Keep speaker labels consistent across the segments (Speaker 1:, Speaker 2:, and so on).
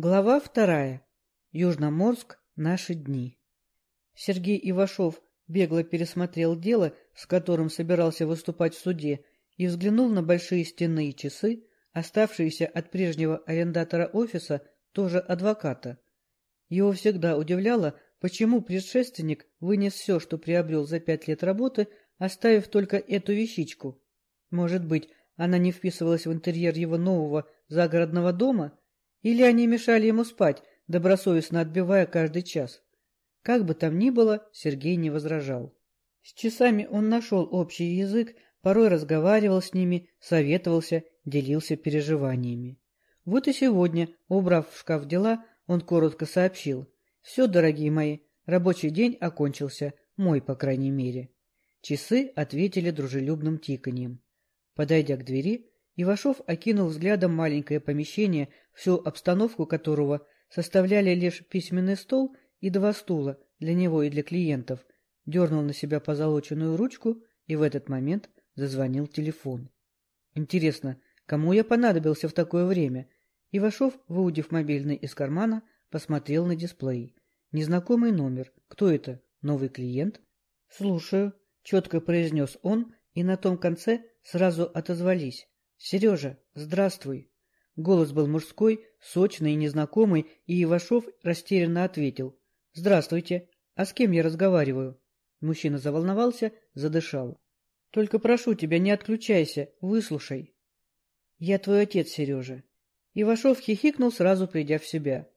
Speaker 1: Глава вторая. Южноморск. Наши дни. Сергей Ивашов бегло пересмотрел дело, с которым собирался выступать в суде, и взглянул на большие стенные часы, оставшиеся от прежнего арендатора офиса, тоже адвоката. Его всегда удивляло, почему предшественник вынес все, что приобрел за пять лет работы, оставив только эту вещичку. Может быть, она не вписывалась в интерьер его нового загородного дома – или они мешали ему спать, добросовестно отбивая каждый час? Как бы там ни было, Сергей не возражал. С часами он нашел общий язык, порой разговаривал с ними, советовался, делился переживаниями. Вот и сегодня, убрав в шкаф дела, он коротко сообщил. «Все, дорогие мои, рабочий день окончился, мой, по крайней мере». Часы ответили дружелюбным тиканьем. Подойдя к двери, Ивашов окинул взглядом маленькое помещение, всю обстановку которого составляли лишь письменный стол и два стула для него и для клиентов, дернул на себя позолоченную ручку, и в этот момент зазвонил телефон. Интересно, кому я понадобился в такое время? Ивашов, выудив мобильный из кармана, посмотрел на дисплей. Незнакомый номер. Кто это? Новый клиент? Слушаю, четко произнес он, и на том конце сразу отозвались. «Сережа, здравствуй!» Голос был мужской, сочный и незнакомый, и Ивашов растерянно ответил. «Здравствуйте! А с кем я разговариваю?» Мужчина заволновался, задышал. «Только прошу тебя, не отключайся, выслушай». «Я твой отец, Сережа». Ивашов хихикнул, сразу придя в себя.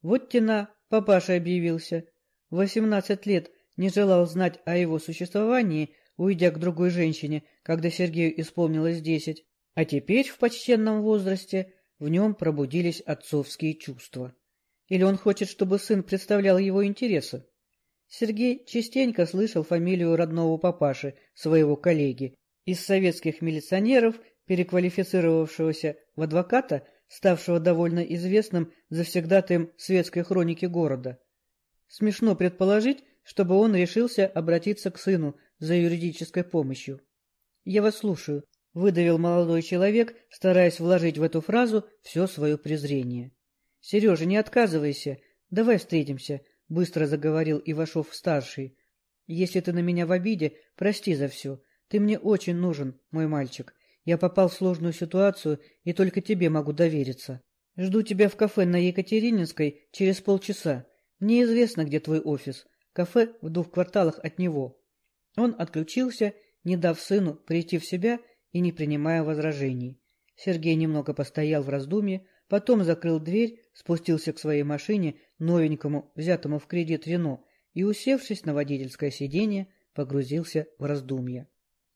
Speaker 1: «Вот тена, папаша объявился. Восемнадцать лет не желал знать о его существовании, уйдя к другой женщине, когда Сергею исполнилось десять. А теперь, в почтенном возрасте, в нем пробудились отцовские чувства. Или он хочет, чтобы сын представлял его интересы? Сергей частенько слышал фамилию родного папаши, своего коллеги, из советских милиционеров, переквалифицировавшегося в адвоката, ставшего довольно известным завсегдатаем светской хроники города. Смешно предположить, чтобы он решился обратиться к сыну за юридической помощью. «Я вас слушаю», — выдавил молодой человек, стараясь вложить в эту фразу все свое презрение. — Сережа, не отказывайся. Давай встретимся, — быстро заговорил Ивашов-старший. — Если ты на меня в обиде, прости за все. Ты мне очень нужен, мой мальчик. Я попал в сложную ситуацию и только тебе могу довериться. Жду тебя в кафе на Екатерининской через полчаса. Мне известно, где твой офис. Кафе в двух кварталах от него. Он отключился, не дав сыну прийти в себя и не принимая возражений. Сергей немного постоял в раздумье, потом закрыл дверь, спустился к своей машине, новенькому, взятому в кредит Рено, и, усевшись на водительское сиденье, погрузился в раздумья.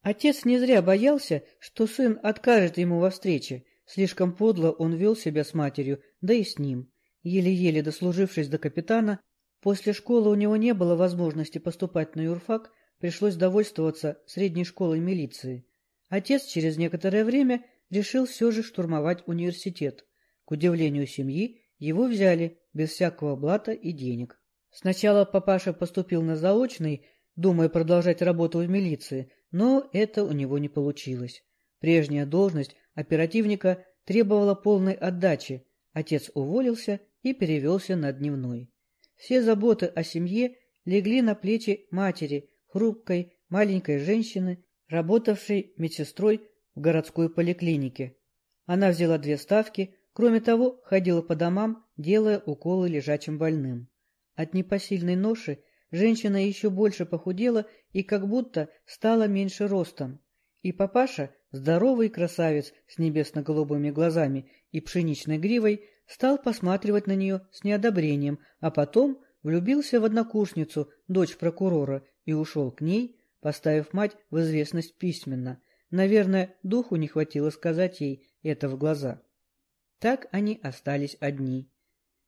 Speaker 1: Отец не зря боялся, что сын откажет ему во встрече. Слишком подло он вел себя с матерью, да и с ним. Еле-еле дослужившись до капитана, после школы у него не было возможности поступать на юрфак, пришлось довольствоваться средней школой милиции. Отец через некоторое время решил все же штурмовать университет. К удивлению семьи, его взяли без всякого блата и денег. Сначала папаша поступил на заочный, думая продолжать работу в милиции, но это у него не получилось. Прежняя должность оперативника требовала полной отдачи. Отец уволился и перевелся на дневной. Все заботы о семье легли на плечи матери, хрупкой, маленькой женщины, работавшей медсестрой в городской поликлинике. Она взяла две ставки, кроме того, ходила по домам, делая уколы лежачим больным. От непосильной ноши женщина еще больше похудела и как будто стала меньше ростом. И папаша, здоровый красавец с небесно-голубыми глазами и пшеничной гривой, стал посматривать на нее с неодобрением, а потом влюбился в однокурсницу, дочь прокурора, и ушел к ней, поставив мать в известность письменно. Наверное, духу не хватило сказать ей это в глаза. Так они остались одни.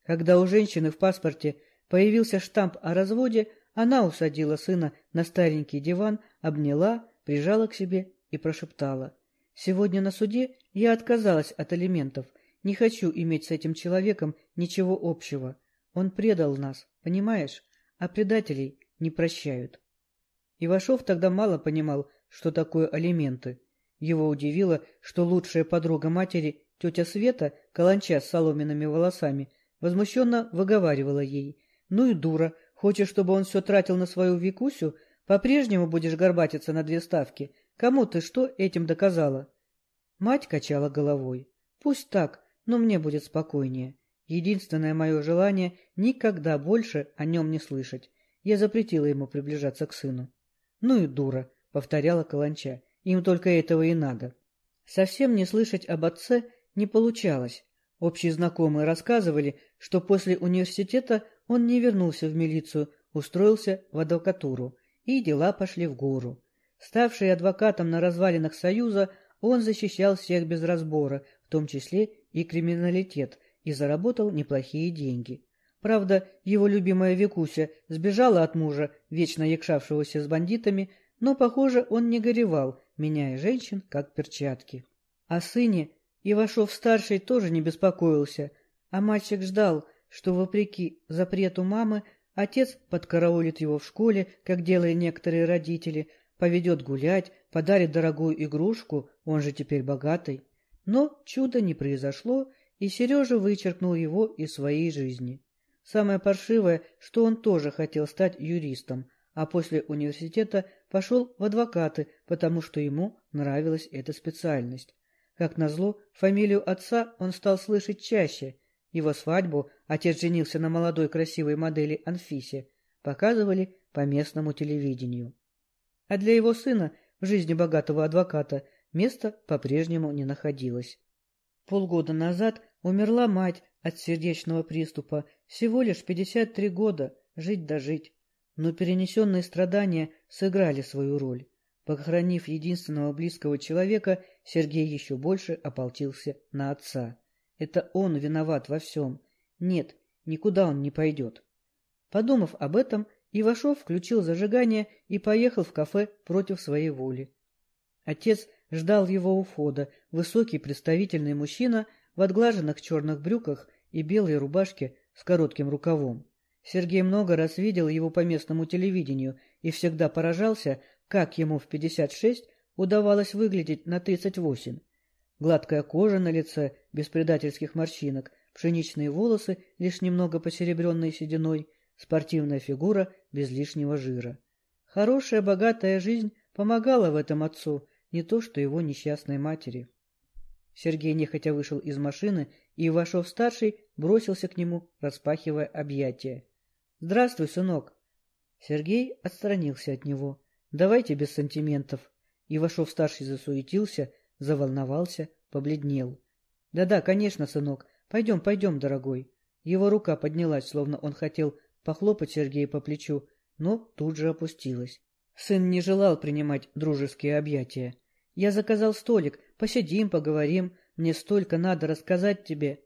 Speaker 1: Когда у женщины в паспорте появился штамп о разводе, она усадила сына на старенький диван, обняла, прижала к себе и прошептала. «Сегодня на суде я отказалась от алиментов. Не хочу иметь с этим человеком ничего общего. Он предал нас, понимаешь? А предателей не прощают». Ивашов тогда мало понимал, что такое алименты. Его удивило, что лучшая подруга матери, тетя Света, каланча с соломенными волосами, возмущенно выговаривала ей. «Ну и дура, хочешь, чтобы он все тратил на свою Викусю? По-прежнему будешь горбатиться на две ставки. Кому ты что этим доказала?» Мать качала головой. «Пусть так, но мне будет спокойнее. Единственное мое желание — никогда больше о нем не слышать. Я запретила ему приближаться к сыну». «Ну и дура», — повторяла Каланча. «Им только этого и надо». Совсем не слышать об отце не получалось. Общие знакомые рассказывали, что после университета он не вернулся в милицию, устроился в адвокатуру, и дела пошли в гору. Ставший адвокатом на развалинах Союза, он защищал всех без разбора, в том числе и криминалитет, и заработал неплохие деньги. Правда, его любимая Викуся сбежала от мужа, вечно якшавшегося с бандитами, но, похоже, он не горевал, меняя женщин как перчатки. О сыне Ивашов-старший тоже не беспокоился, а мальчик ждал, что, вопреки запрету мамы, отец подкараулит его в школе, как делали некоторые родители, поведет гулять, подарит дорогую игрушку, он же теперь богатый. Но чудо не произошло, и Сережа вычеркнул его из своей жизни. Самое паршивое, что он тоже хотел стать юристом, а после университета пошел в адвокаты, потому что ему нравилась эта специальность. Как назло, фамилию отца он стал слышать чаще. Его свадьбу отец женился на молодой красивой модели Анфисе. Показывали по местному телевидению. А для его сына в жизни богатого адвоката места по-прежнему не находилось. Полгода назад умерла мать от сердечного приступа, всего лишь 53 года, жить да жить. Но перенесенные страдания сыграли свою роль. Похоронив единственного близкого человека, Сергей еще больше ополчился на отца. Это он виноват во всем. Нет, никуда он не пойдет. Подумав об этом, Ивашов включил зажигание и поехал в кафе против своей воли. Отец ждал его у входа, высокий представительный мужчина в отглаженных черных брюках и белой рубашке с коротким рукавом. Сергей много раз видел его по местному телевидению и всегда поражался, как ему в 56 удавалось выглядеть на 38. Гладкая кожа на лице, без предательских морщинок, пшеничные волосы, лишь немного посеребренные сединой, спортивная фигура без лишнего жира. Хорошая, богатая жизнь помогала в этом отцу, не то что его несчастной матери. Сергей нехотя вышел из машины, и Ивашов-старший бросился к нему, распахивая объятия. — Здравствуй, сынок. Сергей отстранился от него. Давайте без сантиментов. Ивашов-старший засуетился, заволновался, побледнел. Да-да, конечно, сынок. Пойдем, пойдем, дорогой. Его рука поднялась, словно он хотел похлопать Сергея по плечу, но тут же опустилась. Сын не желал принимать дружеские объятия. Я заказал столик. Посидим, поговорим. Мне столько надо рассказать тебе.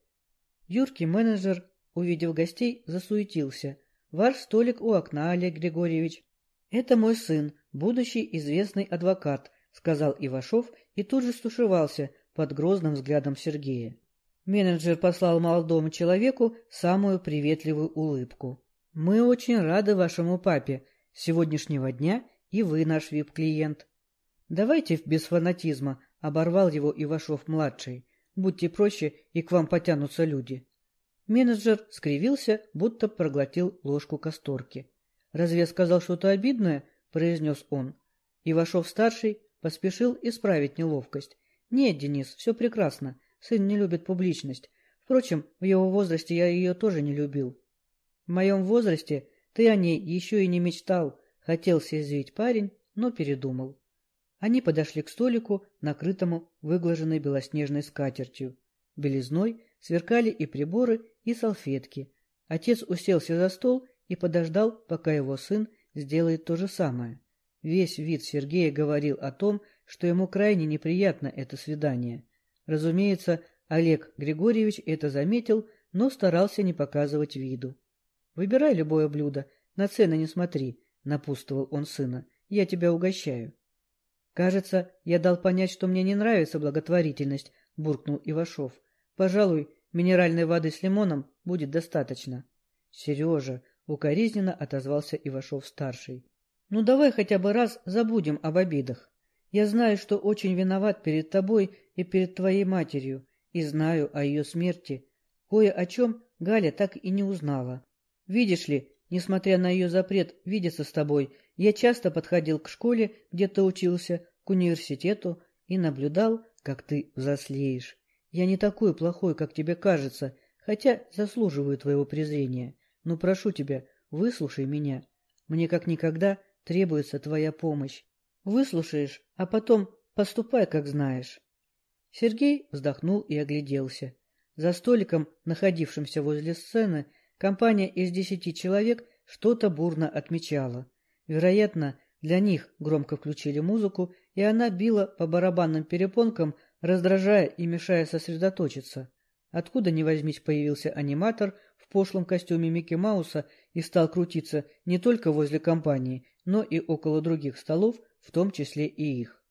Speaker 1: Юркий менеджер, увидев гостей, засуетился. Ваш столик у окна, Олег Григорьевич. Это мой сын, будущий известный адвокат, сказал Ивашов и тут же стушевался под грозным взглядом Сергея. Менеджер послал молодому человеку самую приветливую улыбку. «Мы очень рады вашему папе. С сегодняшнего дня и вы наш вип-клиент». «Давайте без фанатизма», — оборвал его Ивашов-младший. «Будьте проще, и к вам потянутся люди». Менеджер скривился, будто проглотил ложку касторки. «Разве сказал что-то обидное?» — произнес он. Ивашов-старший поспешил исправить неловкость. «Нет, Денис, все прекрасно. Сын не любит публичность. Впрочем, в его возрасте я ее тоже не любил». «В моем возрасте ты о ней еще и не мечтал», — хотел съязвить парень, но передумал. Они подошли к столику, накрытому выглаженной белоснежной скатертью. Белизной сверкали и приборы, и салфетки. Отец уселся за стол и подождал, пока его сын сделает то же самое. Весь вид Сергея говорил о том, что ему крайне неприятно это свидание. Разумеется, Олег Григорьевич это заметил, но старался не показывать виду. — Выбирай любое блюдо, на цены не смотри, — напутствовал он сына. — Я тебя угощаю. — Кажется, я дал понять, что мне не нравится благотворительность, — буркнул Ивашов. — Пожалуй, минеральной воды с лимоном будет достаточно. — Сережа, Укоризненно отозвался Ивашов-старший. «Ну давай хотя бы раз забудем об обидах. Я знаю, что очень виноват перед тобой и перед твоей матерью, и знаю о ее смерти. Кое о чем Галя так и не узнала. Видишь ли, несмотря на ее запрет видеться с тобой, я часто подходил к школе, где ты учился, к университету и наблюдал, как ты взрослеешь. Я не такой плохой, как тебе кажется, хотя заслуживаю твоего презрения. Но прошу тебя, выслушай меня. Мне как никогда требуется твоя помощь. Выслушаешь, а потом поступай, как знаешь. Сергей вздохнул и огляделся. За столиком, находившимся возле сцены, компания из десяти человек что-то бурно отмечала. Вероятно, для них громко включили музыку, и она била по барабанным перепонкам, раздражая и мешая сосредоточиться. Откуда ни возьмись появился аниматор в пошлом костюме Микки Мауса и стал крутиться не только возле компании, но и около других столов, в том числе и их.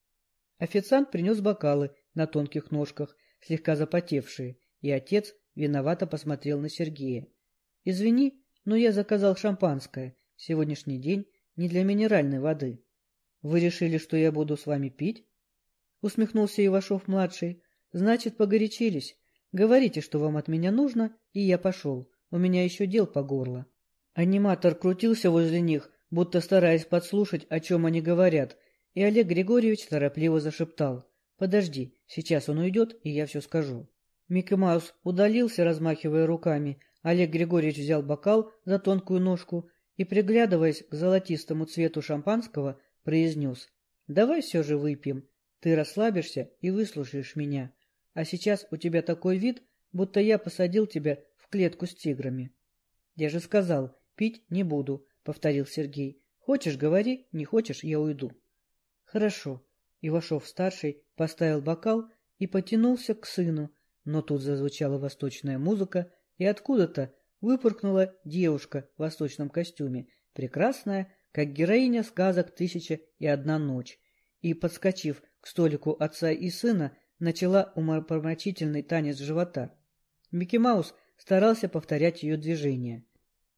Speaker 1: Официант принес бокалы на тонких ножках, слегка запотевшие, и отец виновато посмотрел на Сергея. — Извини, но я заказал шампанское. Сегодняшний день не для минеральной воды. — Вы решили, что я буду с вами пить? — усмехнулся Ивашов-младший. — Значит, погорячились. Говорите, что вам от меня нужно, и я пошел. У меня еще дел по горло. Аниматор крутился возле них, будто стараясь подслушать, о чем они говорят, и Олег Григорьевич торопливо зашептал. «Подожди, сейчас он уйдет, и я все скажу». Микки Маус удалился, размахивая руками. Олег Григорьевич взял бокал за тонкую ножку и, приглядываясь к золотистому цвету шампанского, произнес. «Давай все же выпьем. Ты расслабишься и выслушаешь меня. А сейчас у тебя такой вид, будто я посадил тебя в клетку с тиграми. — Я же сказал, пить не буду, — повторил Сергей. — Хочешь — говори, не хочешь — я уйду. — Хорошо. Ивашов-старший поставил бокал и потянулся к сыну, но тут зазвучала восточная музыка, и откуда-то выпоркнула девушка в восточном костюме, прекрасная, как героиня сказок «Тысяча и одна ночь», и, подскочив к столику отца и сына, начала умопромочительный танец живота. Микки Маус старался повторять ее движения.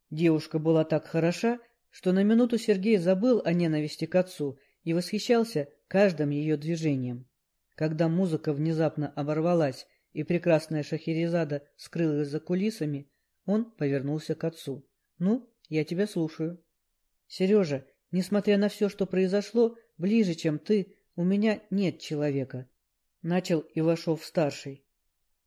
Speaker 1: Девушка была так хороша, что на минуту Сергей забыл о ненависти к отцу и восхищался каждым ее движением. Когда музыка внезапно оборвалась и прекрасная Шахерезада скрылась за кулисами, он повернулся к отцу. — Ну, я тебя слушаю. — Сережа, несмотря на все, что произошло, ближе, чем ты, у меня нет человека. Начал Ивашов-старший.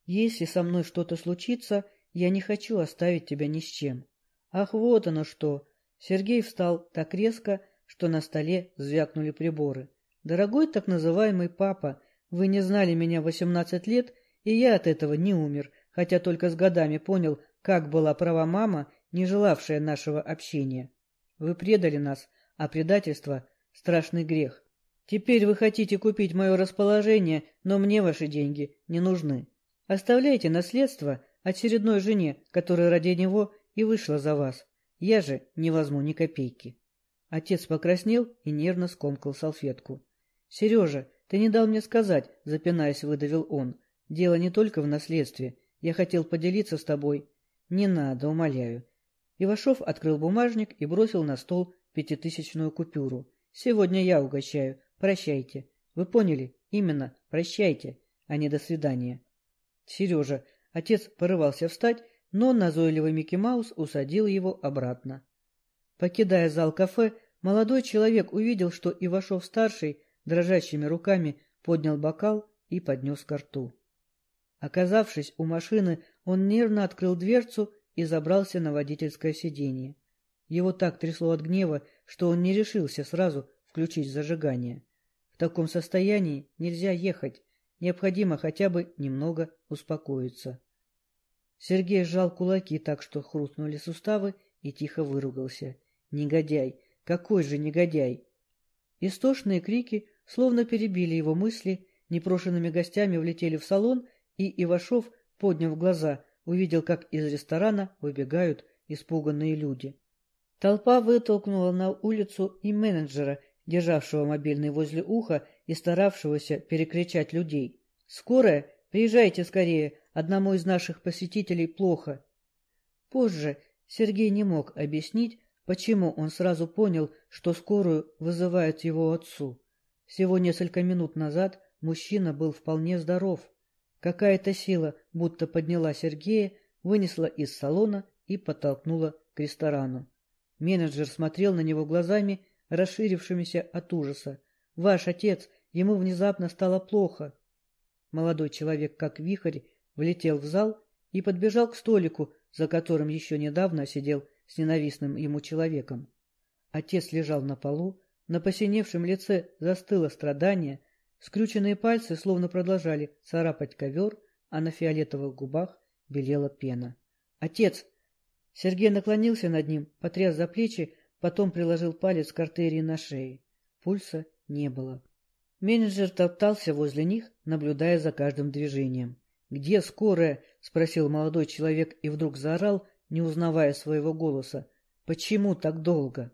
Speaker 1: Если со мной что-то случится, я не хочу оставить тебя ни с чем. Ах, вот оно что! Сергей встал так резко, что на столе звякнули приборы. Дорогой так называемый папа, вы не знали меня восемнадцать лет, и я от этого не умер, хотя только с годами понял, как была права мама, не желавшая нашего общения. Вы предали нас, а предательство — страшный грех. Теперь вы хотите купить мое расположение, но мне ваши деньги не нужны. Оставляйте наследство очередной жене, которая ради него и вышла за вас. Я же не возьму ни копейки. Отец покраснел и нервно скомкал салфетку. — Сережа, ты не дал мне сказать, — запинаясь, выдавил он. — Дело не только в наследстве. Я хотел поделиться с тобой. — Не надо, умоляю. Ивашов открыл бумажник и бросил на стол пятитысячную купюру. — Сегодня я угощаю. Прощайте. Вы поняли? Именно, прощайте, а не до свидания. Сережа, отец порывался встать, но назойливый Микки Маус усадил его обратно. Покидая зал кафе, молодой человек увидел, что Ивашов-старший дрожащими руками поднял бокал и поднес ко рту. Оказавшись у машины, он нервно открыл дверцу и забрался на водительское сиденье. Его так трясло от гнева, что он не решился сразу включить зажигание. В таком состоянии нельзя ехать, необходимо хотя бы немного успокоиться. Сергей сжал кулаки так, что хрустнули суставы, и тихо выругался. Негодяй! Какой же негодяй! Истошные крики словно перебили его мысли, непрошенными гостями влетели в салон, и Ивашов, подняв глаза, увидел, как из ресторана выбегают испуганные люди. Толпа вытолкнула на улицу и менеджера, державшего мобильный возле уха и старавшегося перекричать людей. «Скорая! Приезжайте скорее! Одному из наших посетителей плохо!» Позже Сергей не мог объяснить, почему он сразу понял, что скорую вызывают его отцу. Всего несколько минут назад мужчина был вполне здоров. Какая-то сила будто подняла Сергея, вынесла из салона и подтолкнула к ресторану. Менеджер смотрел на него глазами, расширившимися от ужаса. «Ваш отец, ему внезапно стало плохо». Молодой человек, как вихрь, влетел в зал и подбежал к столику, за которым еще недавно сидел с ненавистным ему человеком. Отец лежал на полу, на посиневшем лице застыло страдание, скрюченные пальцы словно продолжали царапать ковер, а на фиолетовых губах белела пена. «Отец!» Сергей наклонился над ним, потряс за плечи, потом приложил палец к артерии на шее. Пульса не было. Менеджер топтался возле них, наблюдая за каждым движением. «Где скорая?» — спросил молодой человек и вдруг заорал, не узнавая своего голоса. «Почему так долго?»